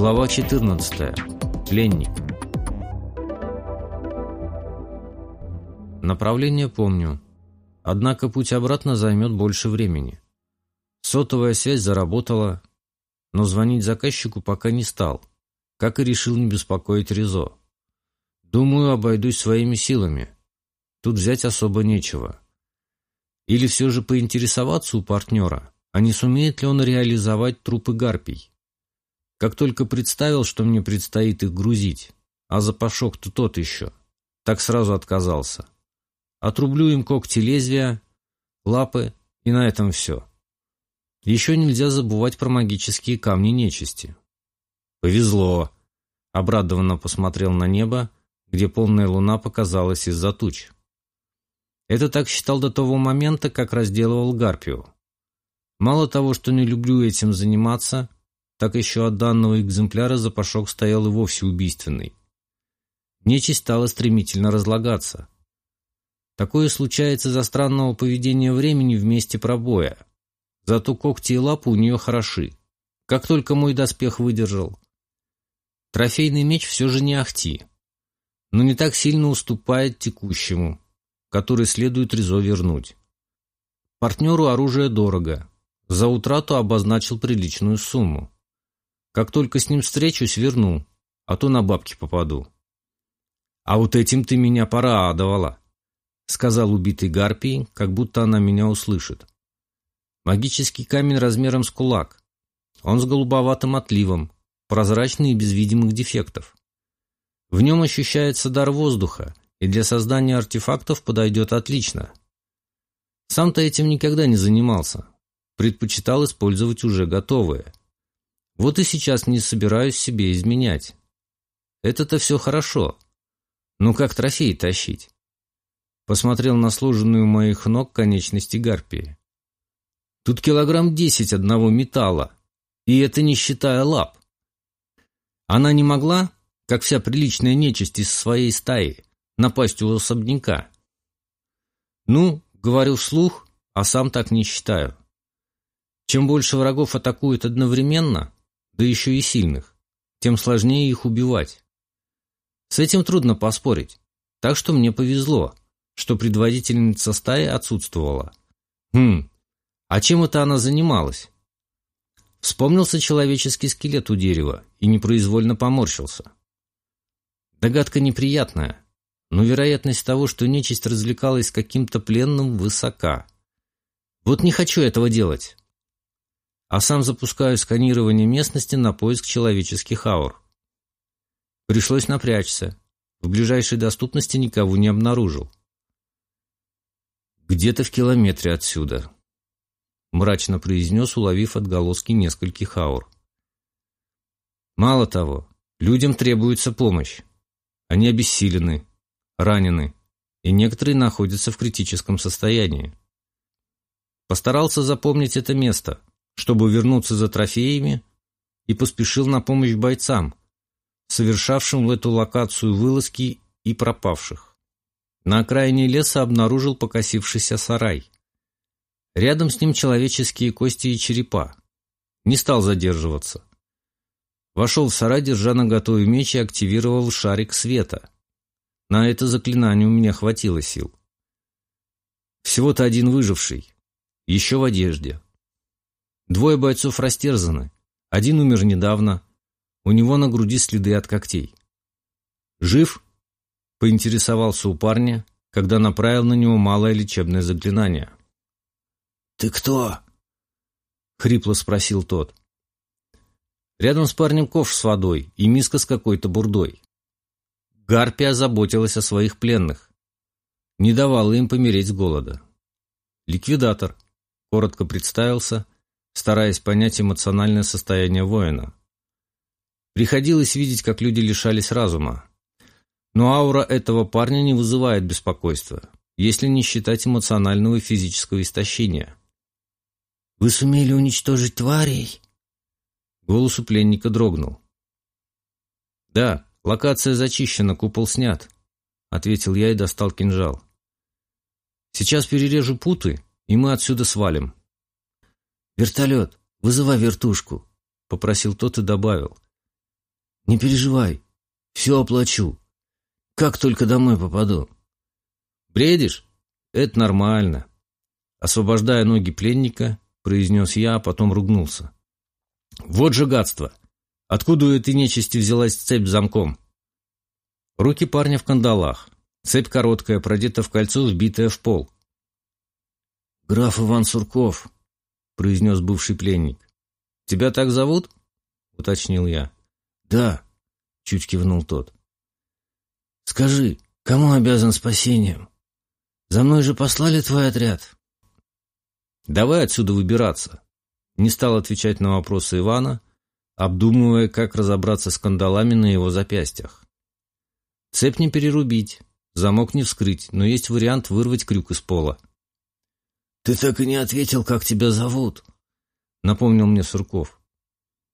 Глава 14. Пленник. Направление помню. Однако путь обратно займет больше времени. Сотовая связь заработала, но звонить заказчику пока не стал, как и решил не беспокоить Ризо. Думаю, обойдусь своими силами. Тут взять особо нечего. Или все же поинтересоваться у партнера, а не сумеет ли он реализовать трупы гарпий. Как только представил, что мне предстоит их грузить, а запашок-то тот еще, так сразу отказался. Отрублю им когти лезвия, лапы, и на этом все. Еще нельзя забывать про магические камни нечисти. «Повезло!» — обрадованно посмотрел на небо, где полная луна показалась из-за туч. Это так считал до того момента, как разделывал Гарпию. Мало того, что не люблю этим заниматься, так еще от данного экземпляра запашок стоял и вовсе убийственный. Нечисть стала стремительно разлагаться. Такое случается за странного поведения времени в месте пробоя. Зато когти и лапы у нее хороши. Как только мой доспех выдержал. Трофейный меч все же не ахти, но не так сильно уступает текущему который следует Ризо вернуть. Партнеру оружие дорого. За утрату обозначил приличную сумму. Как только с ним встречусь, верну, а то на бабки попаду. «А вот этим ты меня порадовала», — сказал убитый гарпий, как будто она меня услышит. Магический камень размером с кулак. Он с голубоватым отливом, прозрачный и без видимых дефектов. В нем ощущается дар воздуха, и для создания артефактов подойдет отлично. Сам-то этим никогда не занимался. Предпочитал использовать уже готовые. Вот и сейчас не собираюсь себе изменять. Это-то все хорошо. Но как трофей тащить? Посмотрел на сложенную моих ног конечности гарпии. Тут килограмм десять одного металла, и это не считая лап. Она не могла, как вся приличная нечисть из своей стаи, напасть у особняка. Ну, говорю вслух, а сам так не считаю. Чем больше врагов атакуют одновременно, да еще и сильных, тем сложнее их убивать. С этим трудно поспорить, так что мне повезло, что предводительница стаи отсутствовала. Хм, а чем это она занималась? Вспомнился человеческий скелет у дерева и непроизвольно поморщился. Догадка неприятная, но вероятность того, что нечисть развлекалась с каким-то пленным, высока. Вот не хочу этого делать. А сам запускаю сканирование местности на поиск человеческих аур. Пришлось напрячься. В ближайшей доступности никого не обнаружил. «Где-то в километре отсюда», — мрачно произнес, уловив отголоски нескольких аур. «Мало того, людям требуется помощь. Они обессилены, ранены, и некоторые находятся в критическом состоянии. Постарался запомнить это место, чтобы вернуться за трофеями, и поспешил на помощь бойцам, совершавшим в эту локацию вылазки и пропавших. На окраине леса обнаружил покосившийся сарай. Рядом с ним человеческие кости и черепа. Не стал задерживаться. Вошел в сарай, держа на готове меч и активировал шарик света. На это заклинание у меня хватило сил. Всего-то один выживший, еще в одежде. Двое бойцов растерзаны, один умер недавно, у него на груди следы от когтей. «Жив?» — поинтересовался у парня, когда направил на него малое лечебное заклинание. «Ты кто?» — хрипло спросил тот. Рядом с парнем ковш с водой и миска с какой-то бурдой. Гарпия заботилась о своих пленных. Не давала им помереть с голода. Ликвидатор. Коротко представился, стараясь понять эмоциональное состояние воина. Приходилось видеть, как люди лишались разума. Но аура этого парня не вызывает беспокойства, если не считать эмоционального и физического истощения. «Вы сумели уничтожить тварей?» Голос у пленника дрогнул. «Да, «Локация зачищена, купол снят», — ответил я и достал кинжал. «Сейчас перережу путы, и мы отсюда свалим». «Вертолет, вызывай вертушку», — попросил тот и добавил. Не переживай, все оплачу. Как только домой попаду. Бредишь? Это нормально. Освобождая ноги пленника, произнес я, а потом ругнулся. Вот же гадство! Откуда у этой нечисти взялась цепь замком? Руки парня в кандалах. Цепь короткая, продета в кольцо, вбитая в пол. «Граф Иван Сурков», — произнес бывший пленник. «Тебя так зовут?» — уточнил я. «Да», — чуть кивнул тот. «Скажи, кому обязан спасением? За мной же послали твой отряд?» «Давай отсюда выбираться», — не стал отвечать на вопросы Ивана, обдумывая, как разобраться с кандалами на его запястьях. Цепь не перерубить, замок не вскрыть, но есть вариант вырвать крюк из пола. «Ты так и не ответил, как тебя зовут», — напомнил мне Сурков.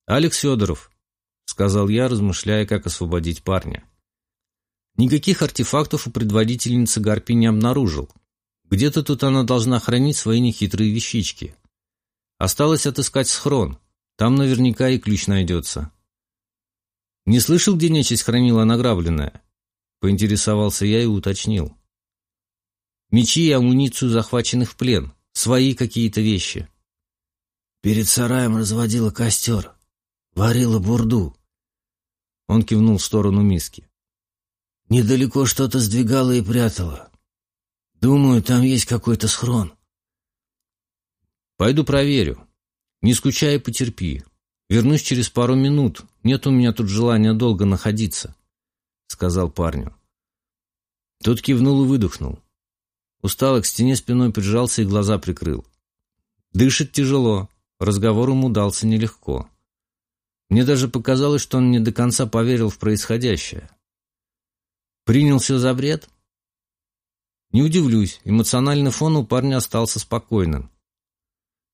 «Алекс Федоров», — сказал я, размышляя, как освободить парня. Никаких артефактов у предводительницы Гарпи не обнаружил. Где-то тут она должна хранить свои нехитрые вещички. Осталось отыскать схрон. Там наверняка и ключ найдется. «Не слышал, где нечисть хранила награбленное?» Поинтересовался я и уточнил. «Мечи и амуницию захваченных в плен. Свои какие-то вещи. Перед сараем разводила костер. Варила бурду. Он кивнул в сторону миски. Недалеко что-то сдвигала и прятала. Думаю, там есть какой-то схрон. Пойду проверю. Не скучай и потерпи. Вернусь через пару минут. Нет у меня тут желания долго находиться, — сказал парню. Тот кивнул и выдохнул. Устало к стене спиной прижался и глаза прикрыл. Дышит тяжело, разговор ему дался нелегко. Мне даже показалось, что он не до конца поверил в происходящее. Принял все за бред? Не удивлюсь, эмоциональный фон у парня остался спокойным.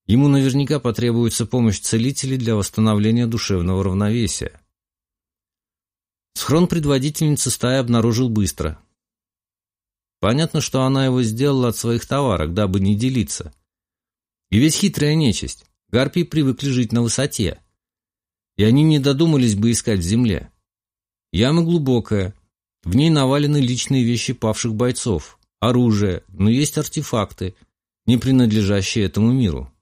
Ему наверняка потребуется помощь целителей для восстановления душевного равновесия. Схрон предводительницы стаи обнаружил быстро. Понятно, что она его сделала от своих товарок, дабы не делиться. И ведь хитрая нечисть. Гарпии привыкли жить на высоте. И они не додумались бы искать в земле. Яма глубокая. В ней навалены личные вещи павших бойцов, оружие, но есть артефакты, не принадлежащие этому миру.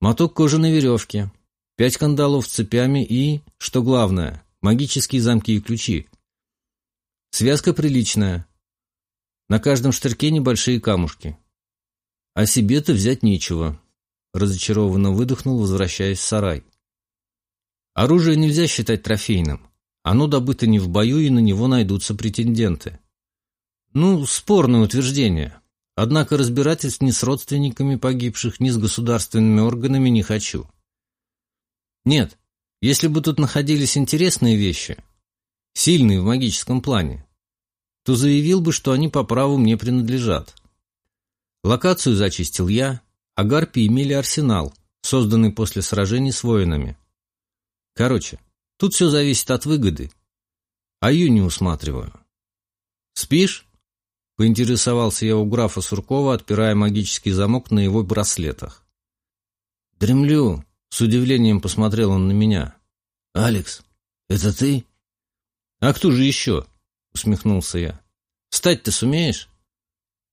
Моток кожаной веревки, пять кандалов с цепями и, что главное, магические замки и ключи. Связка приличная, на каждом штырьке небольшие камушки. А себе-то взять нечего. Разочарованно выдохнул, возвращаясь в сарай. Оружие нельзя считать трофейным. Оно добыто не в бою, и на него найдутся претенденты. Ну, спорное утверждение. Однако разбирательств ни с родственниками погибших, ни с государственными органами не хочу. Нет, если бы тут находились интересные вещи, сильные в магическом плане, то заявил бы, что они по праву мне принадлежат. Локацию зачистил я, а гарпи имели арсенал, созданный после сражений с воинами. Короче, тут все зависит от выгоды. А ее не усматриваю. «Спишь?» — поинтересовался я у графа Суркова, отпирая магический замок на его браслетах. «Дремлю», — с удивлением посмотрел он на меня. «Алекс, это ты?» «А кто же еще?» — усмехнулся я. «Встать ты сумеешь?»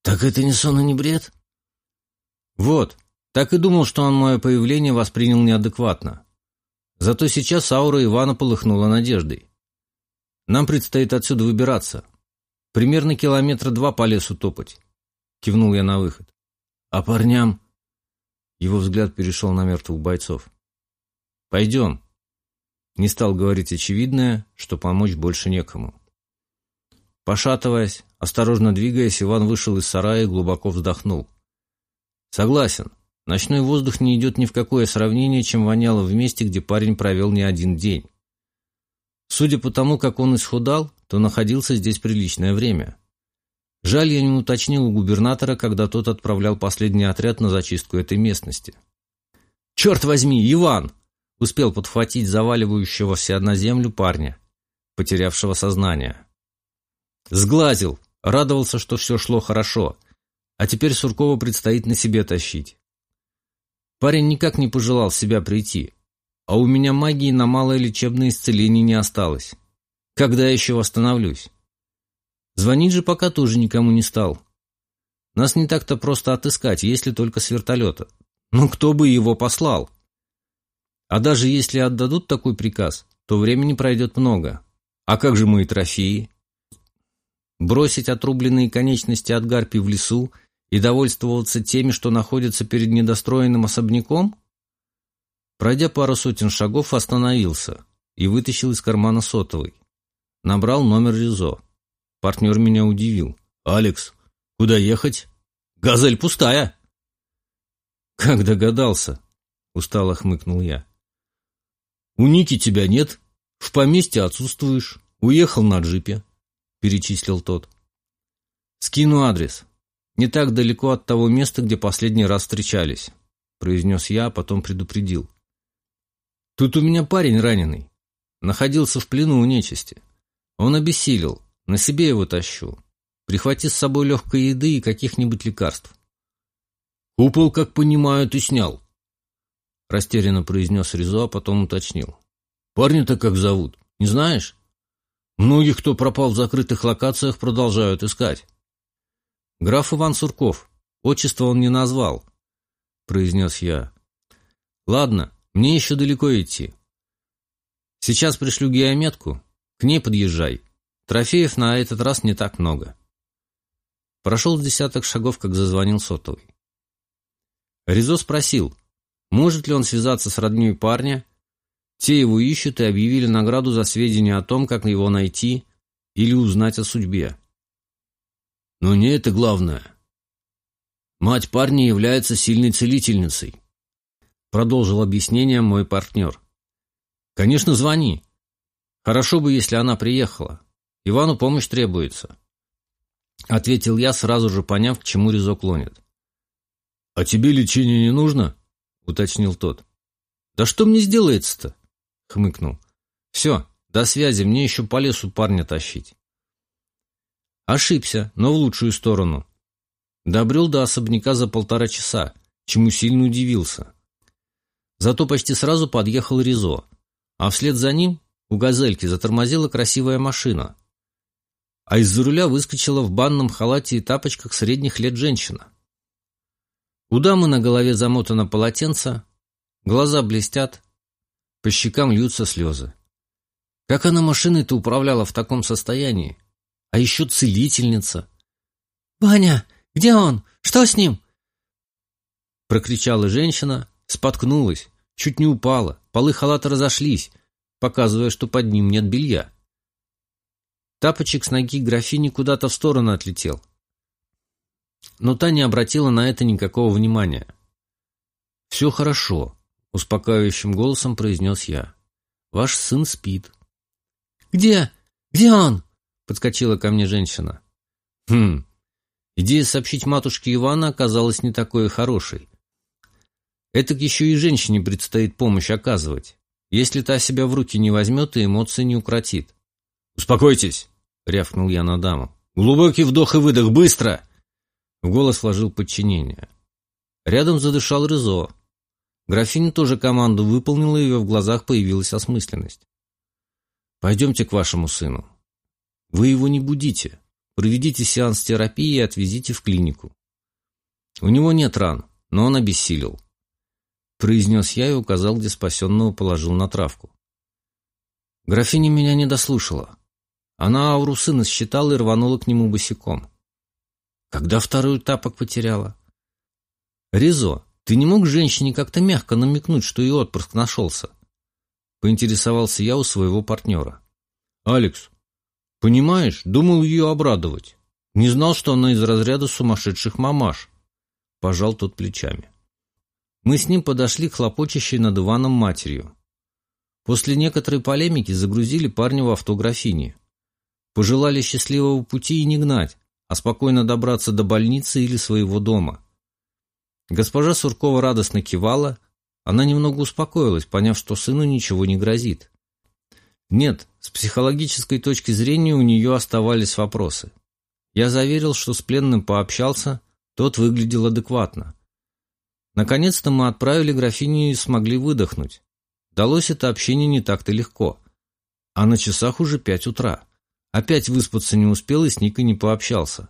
«Так это не сон и не бред?» «Вот, так и думал, что он мое появление воспринял неадекватно. Зато сейчас аура Ивана полыхнула надеждой. Нам предстоит отсюда выбираться. Примерно километра два по лесу топать», — кивнул я на выход. «А парням?» Его взгляд перешел на мертвых бойцов. «Пойдем». Не стал говорить очевидное, что помочь больше некому. Пошатываясь, осторожно двигаясь, Иван вышел из сарая и глубоко вздохнул. Согласен, ночной воздух не идет ни в какое сравнение, чем воняло в месте, где парень провел не один день. Судя по тому, как он исхудал, то находился здесь приличное время. Жаль, я не уточнил у губернатора, когда тот отправлял последний отряд на зачистку этой местности. «Черт возьми, Иван!» — успел подхватить заваливающегося на землю парня, потерявшего сознание. Сглазил, радовался, что все шло хорошо, а теперь Суркова предстоит на себе тащить. Парень никак не пожелал в себя прийти. а у меня магии на малое лечебное исцеление не осталось. Когда я еще восстановлюсь? Звонить же пока тоже никому не стал. Нас не так-то просто отыскать, если только с вертолета. Ну, кто бы его послал? А даже если отдадут такой приказ, то времени пройдет много. А как же мои трофеи? Бросить отрубленные конечности от гарпи в лесу и довольствоваться теми, что находятся перед недостроенным особняком? Пройдя пару сотен шагов, остановился и вытащил из кармана сотовый. Набрал номер Ризо. Партнер меня удивил. «Алекс, куда ехать?» «Газель пустая!» «Как догадался?» — устало хмыкнул я. «У Ники тебя нет, в поместье отсутствуешь, уехал на джипе», — перечислил тот. «Скину адрес. Не так далеко от того места, где последний раз встречались», — произнес я, а потом предупредил. Тут у меня парень раненый. Находился в плену у нечисти. Он обессилел. На себе его тащу. Прихвати с собой легкой еды и каких-нибудь лекарств. «Купол, как понимаю, ты снял», — растерянно произнес Ризо, а потом уточнил. «Парня-то как зовут? Не знаешь? Многих, кто пропал в закрытых локациях, продолжают искать». «Граф Иван Сурков. Отчество он не назвал», — произнес я. «Ладно, мне еще далеко идти. Сейчас пришлю геометку, к ней подъезжай. Трофеев на этот раз не так много. Прошел с десяток шагов, как зазвонил сотовый. Ризо спросил, может ли он связаться с родней парня. Те его ищут и объявили награду за сведения о том, как его найти или узнать о судьбе. Но не это главное. Мать парня является сильной целительницей. Продолжил объяснение мой партнер. «Конечно, звони. Хорошо бы, если она приехала. Ивану помощь требуется». Ответил я, сразу же поняв, к чему Резо клонит. «А тебе лечение не нужно?» — уточнил тот. «Да что мне сделается-то?» — хмыкнул. «Все, до связи, мне еще по лесу парня тащить». Ошибся, но в лучшую сторону. Добрел до особняка за полтора часа, чему сильно удивился. Зато почти сразу подъехал Ризо, а вслед за ним у «Газельки» затормозила красивая машина, а из-за руля выскочила в банном халате и тапочках средних лет женщина. У дамы на голове замотано полотенце, глаза блестят, по щекам льются слезы. Как она машиной-то управляла в таком состоянии? А еще целительница. «Ваня, где он? Что с ним?» Прокричала женщина, Споткнулась, чуть не упала, полы халата разошлись, показывая, что под ним нет белья. Тапочек с ноги графини куда-то в сторону отлетел. Но та не обратила на это никакого внимания. «Все хорошо», — успокаивающим голосом произнес я. «Ваш сын спит». «Где? Где он?» — подскочила ко мне женщина. «Хм, идея сообщить матушке Ивана оказалась не такой хорошей. Этак еще и женщине предстоит помощь оказывать, если та себя в руки не возьмет и эмоции не укротит. «Успокойтесь!» — рявкнул я на даму. «Глубокий вдох и выдох, быстро!» В голос вложил подчинение. Рядом задышал Рызо. Графиня тоже команду выполнила, и в глазах появилась осмысленность. «Пойдемте к вашему сыну. Вы его не будите. Проведите сеанс терапии и отвезите в клинику. У него нет ран, но он обессилел произнес я и указал, где спасенного положил на травку. Графиня меня не дослушала. Она ауру сына считала и рванула к нему босиком. Когда второй тапок потеряла? Ризо, ты не мог женщине как-то мягко намекнуть, что и отпрыск нашелся? Поинтересовался я у своего партнера. Алекс, понимаешь, думал ее обрадовать. Не знал, что она из разряда сумасшедших мамаш. Пожал тот плечами. Мы с ним подошли к хлопочущей над Иваном матерью. После некоторой полемики загрузили парня в авто графини. Пожелали счастливого пути и не гнать, а спокойно добраться до больницы или своего дома. Госпожа Суркова радостно кивала, она немного успокоилась, поняв, что сыну ничего не грозит. Нет, с психологической точки зрения у нее оставались вопросы. Я заверил, что с пленным пообщался, тот выглядел адекватно. Наконец-то мы отправили графиню и смогли выдохнуть. далось это общение не так-то легко. А на часах уже пять утра. Опять выспаться не успел и с Никой не пообщался.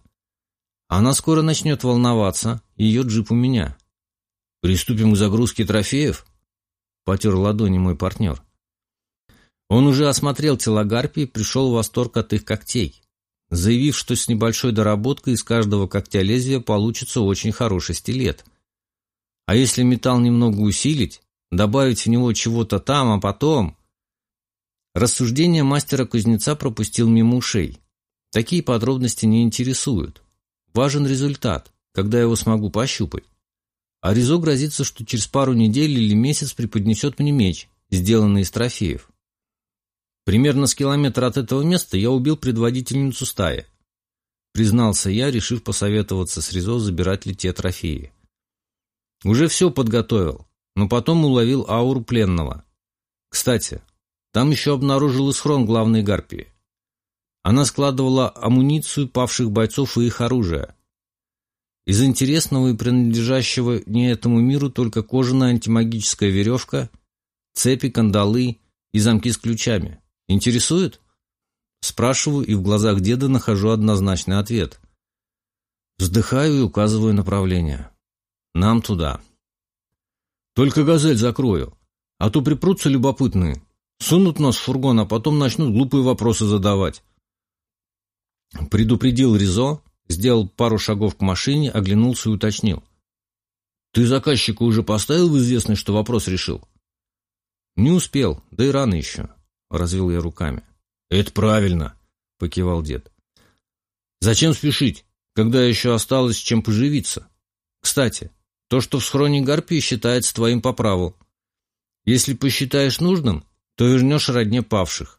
Она скоро начнет волноваться, ее джип у меня. «Приступим к загрузке трофеев?» — потер ладони мой партнер. Он уже осмотрел тела гарпий и пришел в восторг от их когтей, заявив, что с небольшой доработкой из каждого когтя лезвия получится очень хороший стилет. А если металл немного усилить, добавить в него чего-то там, а потом... Рассуждения мастера-кузнеца пропустил мимо ушей. Такие подробности не интересуют. Важен результат, когда его смогу пощупать. А Ризо грозится, что через пару недель или месяц преподнесет мне меч, сделанный из трофеев. Примерно с километра от этого места я убил предводительницу стаи. Признался я, решив посоветоваться с Ризо, забирать ли те трофеи. Уже все подготовил, но потом уловил ауру пленного. Кстати, там еще обнаружил и схрон главной гарпии. Она складывала амуницию павших бойцов и их оружие. Из интересного и принадлежащего не этому миру только кожаная антимагическая веревка, цепи, кандалы и замки с ключами. Интересует? Спрашиваю и в глазах деда нахожу однозначный ответ. Вздыхаю и указываю направление. Нам туда. Только газель закрою, а то припрутся любопытные. Сунут нас в фургон, а потом начнут глупые вопросы задавать. Предупредил Ризо, сделал пару шагов к машине, оглянулся и уточнил. «Ты заказчика уже поставил в известность, что вопрос решил?» «Не успел, да и рано еще», — развел я руками. «Это правильно», — покивал дед. «Зачем спешить, когда еще осталось чем поживиться? Кстати, то, что в схроне Гарпии, считается твоим по праву. Если посчитаешь нужным, то вернешь родне павших.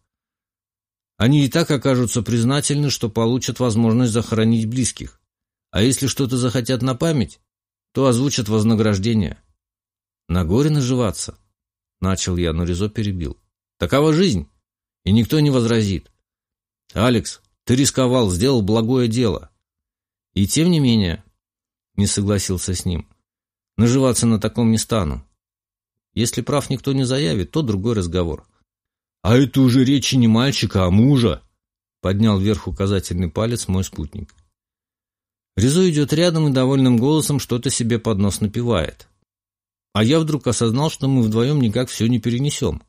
Они и так окажутся признательны, что получат возможность захоронить близких. А если что-то захотят на память, то озвучат вознаграждение. На горе наживаться. Начал я, но Ризо перебил. Такова жизнь, и никто не возразит. Алекс, ты рисковал, сделал благое дело. И тем не менее, не согласился с ним, наживаться на таком не стану. Если прав никто не заявит, то другой разговор. «А это уже речи не мальчика, а мужа!» Поднял вверх указательный палец мой спутник. Резо идет рядом и довольным голосом что-то себе под нос напевает. А я вдруг осознал, что мы вдвоем никак все не перенесем.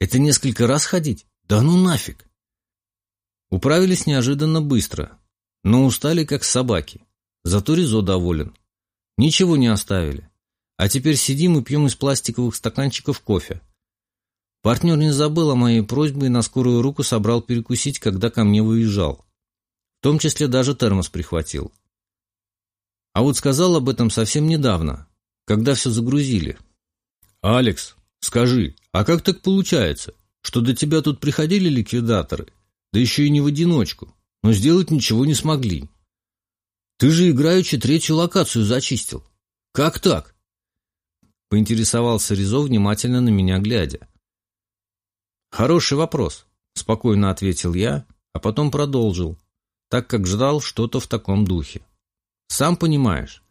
Это несколько раз ходить? Да ну нафиг! Управились неожиданно быстро, но устали как собаки. Зато Резо доволен. Ничего не оставили. А теперь сидим и пьем из пластиковых стаканчиков кофе. Партнер не забыл о моей просьбе и на скорую руку собрал перекусить, когда ко мне выезжал. В том числе даже термос прихватил. А вот сказал об этом совсем недавно, когда все загрузили. «Алекс, скажи, а как так получается, что до тебя тут приходили ликвидаторы, да еще и не в одиночку, но сделать ничего не смогли? Ты же играючи третью локацию зачистил. Как так?» Поинтересовался Ризо, внимательно на меня глядя. «Хороший вопрос», — спокойно ответил я, а потом продолжил, так как ждал что-то в таком духе. «Сам понимаешь,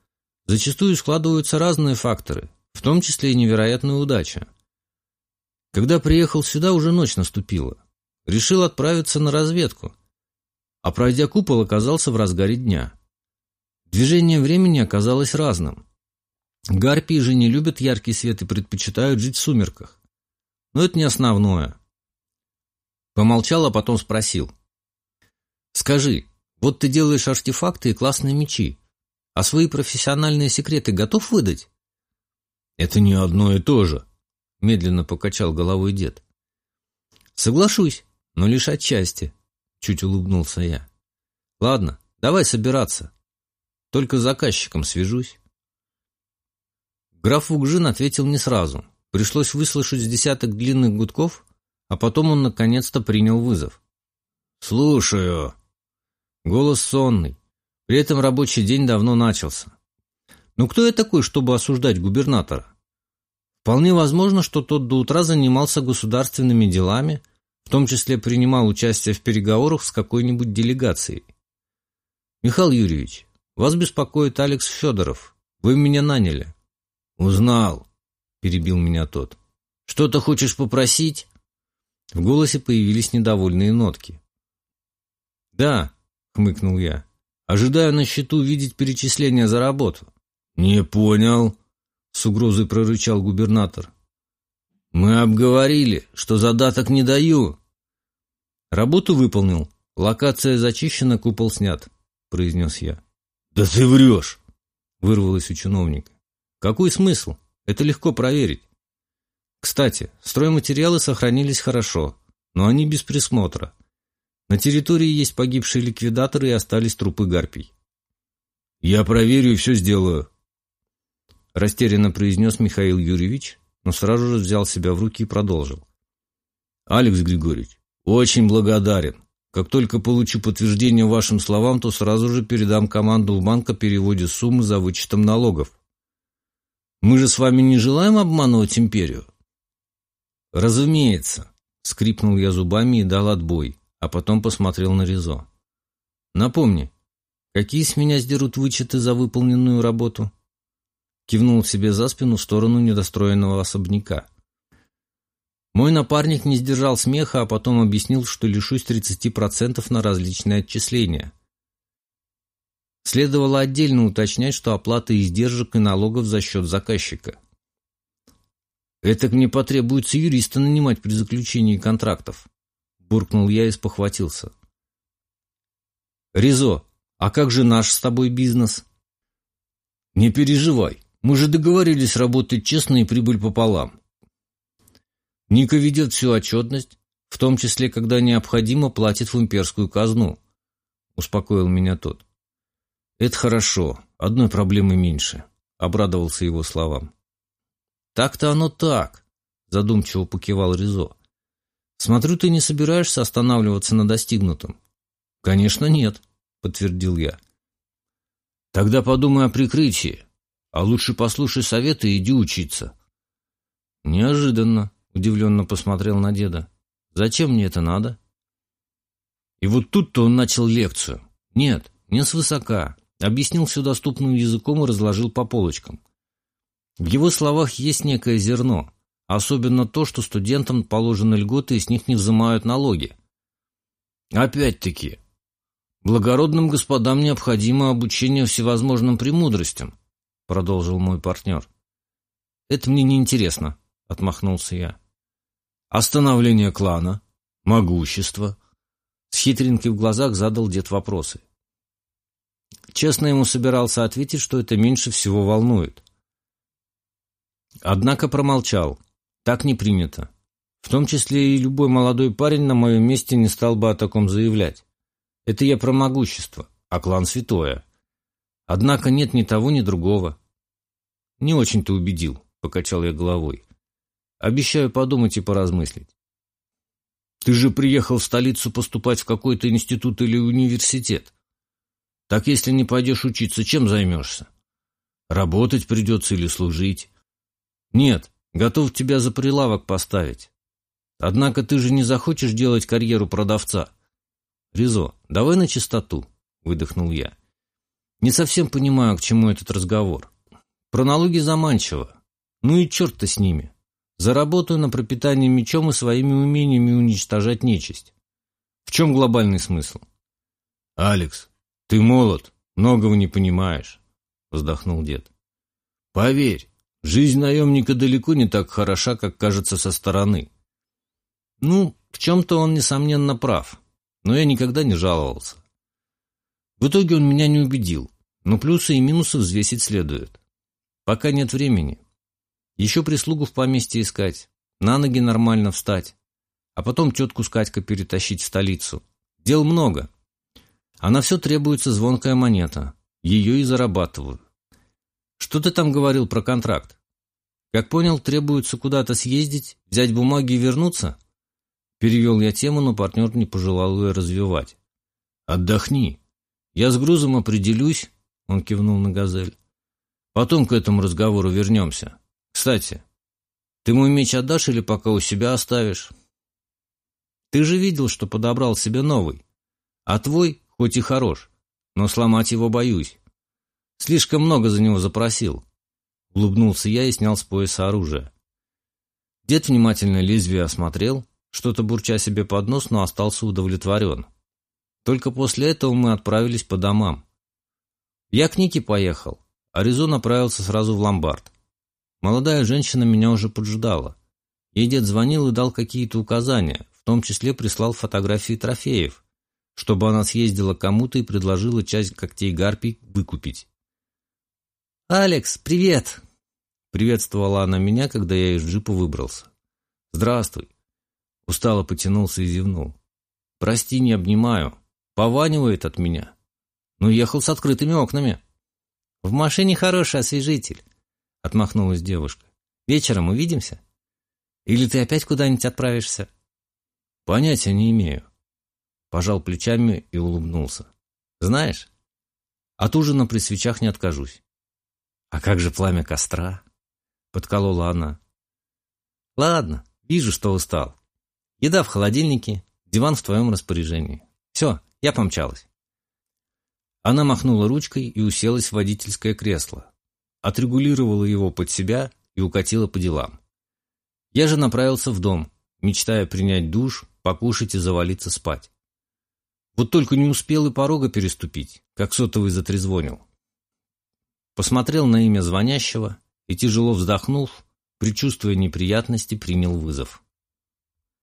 зачастую складываются разные факторы, в том числе и невероятная удача. Когда приехал сюда, уже ночь наступила. Решил отправиться на разведку, а пройдя купол, оказался в разгаре дня. Движение времени оказалось разным. Гарпии же не любят яркий свет и предпочитают жить в сумерках. Но это не основное. Помолчал, а потом спросил. «Скажи, вот ты делаешь артефакты и классные мечи, а свои профессиональные секреты готов выдать?» «Это не одно и то же», — медленно покачал головой дед. «Соглашусь, но лишь отчасти», — чуть улыбнулся я. «Ладно, давай собираться. Только с заказчиком свяжусь». Граф Вугжин ответил не сразу. Пришлось выслушать с десяток длинных гудков, а потом он наконец-то принял вызов. «Слушаю». Голос сонный. При этом рабочий день давно начался. Но кто я такой, чтобы осуждать губернатора? Вполне возможно, что тот до утра занимался государственными делами, в том числе принимал участие в переговорах с какой-нибудь делегацией. «Михаил Юрьевич, вас беспокоит Алекс Федоров. Вы меня наняли». «Узнал», — перебил меня тот. Что-то хочешь попросить?» В голосе появились недовольные нотки. «Да», — хмыкнул я, — «ожидаю на счету видеть перечисление за работу». «Не понял», — с угрозой прорычал губернатор. «Мы обговорили, что задаток не даю». «Работу выполнил. Локация зачищена, купол снят», — произнес я. «Да ты врешь!» — вырвалось у чиновника. «Какой смысл? Это легко проверить. Кстати, стройматериалы сохранились хорошо, но они без присмотра. На территории есть погибшие ликвидаторы и остались трупы гарпий. «Я проверю и все сделаю», — растерянно произнес Михаил Юрьевич, но сразу же взял себя в руки и продолжил. «Алекс Григорьевич, очень благодарен. Как только получу подтверждение вашим словам, то сразу же передам команду в банк о переводе суммы за вычетом налогов. Мы же с вами не желаем обманывать империю?» «Разумеется», — скрипнул я зубами и дал отбой, а потом посмотрел на Ризо. «Напомни, какие с меня сдерут вычеты за выполненную работу?» Кивнул себе за спину в сторону недостроенного особняка. Мой напарник не сдержал смеха, а потом объяснил, что лишусь 30% на различные отчисления. Следовало отдельно уточнять, что оплата издержек и налогов за счет заказчика. «Это мне потребуется юриста нанимать при заключении контрактов», — буркнул я и спохватился. «Ризо, а как же наш с тобой бизнес?» «Не переживай, мы же договорились работать честно и прибыль пополам». Ника ведет всю отчетность, в том числе, когда необходимо, платит в имперскую казну, — успокоил меня тот. «Это хорошо, одной проблемы меньше», — обрадовался его словам. «Так-то оно так», — задумчиво покивал Ризо. «Смотрю, ты не собираешься останавливаться на достигнутом». «Конечно, нет», — подтвердил я. «Тогда подумай о прикрытии, а лучше послушай советы и иди учиться». «Неожиданно», — удивленно посмотрел на деда. «Зачем мне это надо?» И вот тут-то он начал лекцию. Нет, не свысока. Объяснил все доступным языком и разложил по полочкам. В его словах есть некое зерно, особенно то, что студентам положены льготы и с них не взимают налоги. Опять-таки, благородным господам необходимо обучение всевозможным премудростям, продолжил мой партнер. Это мне не интересно, отмахнулся я. Остановление клана, могущество. С хитринкой в глазах задал дед вопросы. Честно ему собирался ответить, что это меньше всего волнует. Однако промолчал. Так не принято. В том числе и любой молодой парень на моем месте не стал бы о таком заявлять. Это я про могущество, а клан святое. Однако нет ни того, ни другого. Не очень-то убедил, покачал я головой. Обещаю подумать и поразмыслить. Ты же приехал в столицу поступать в какой-то институт или университет. Так если не пойдешь учиться, чем займешься? Работать придется или служить? Нет, готов тебя за прилавок поставить. Однако ты же не захочешь делать карьеру продавца. Ризо, давай на чистоту, выдохнул я. Не совсем понимаю, к чему этот разговор. Про налоги заманчиво. Ну и черт-то с ними. Заработаю на пропитание мечом и своими умениями уничтожать нечисть. В чем глобальный смысл? Алекс, ты молод, многого не понимаешь, вздохнул дед. Поверь, Жизнь наемника далеко не так хороша, как кажется со стороны. Ну, в чем-то он, несомненно, прав, но я никогда не жаловался. В итоге он меня не убедил, но плюсы и минусы взвесить следует. Пока нет времени. Еще прислугу в поместье искать, на ноги нормально встать, а потом тетку с Катькой перетащить в столицу. Дел много. А на все требуется звонкая монета. Ее и зарабатываю. Что ты там говорил про контракт? Как понял, требуется куда-то съездить, взять бумаги и вернуться? Перевел я тему, но партнер не пожелал ее развивать. Отдохни. Я с грузом определюсь, он кивнул на газель. Потом к этому разговору вернемся. Кстати, ты мой меч отдашь или пока у себя оставишь? Ты же видел, что подобрал себе новый. А твой, хоть и хорош, но сломать его боюсь. Слишком много за него запросил. Улыбнулся я и снял с пояса оружие. Дед внимательно лезвие осмотрел, что-то бурча себе под нос, но остался удовлетворен. Только после этого мы отправились по домам. Я к Нике поехал, а Резо направился сразу в ломбард. Молодая женщина меня уже поджидала. Ей дед звонил и дал какие-то указания, в том числе прислал фотографии трофеев, чтобы она съездила кому-то и предложила часть когтей гарпий выкупить. «Алекс, привет!» Приветствовала она меня, когда я из джипа выбрался. «Здравствуй!» Устало потянулся и зевнул. «Прости, не обнимаю. Пованивает от меня. Но ехал с открытыми окнами». «В машине хороший освежитель», — отмахнулась девушка. «Вечером увидимся? Или ты опять куда-нибудь отправишься?» «Понятия не имею». Пожал плечами и улыбнулся. «Знаешь, от ужина при свечах не откажусь». «А как же пламя костра?» — подколола она. «Ладно, вижу, что устал. Еда в холодильнике, диван в твоем распоряжении. Все, я помчалась». Она махнула ручкой и уселась в водительское кресло, отрегулировала его под себя и укатила по делам. Я же направился в дом, мечтая принять душ, покушать и завалиться спать. Вот только не успел и порога переступить, как сотовый затрезвонил. Посмотрел на имя звонящего и, тяжело вздохнув, предчувствуя неприятности, принял вызов.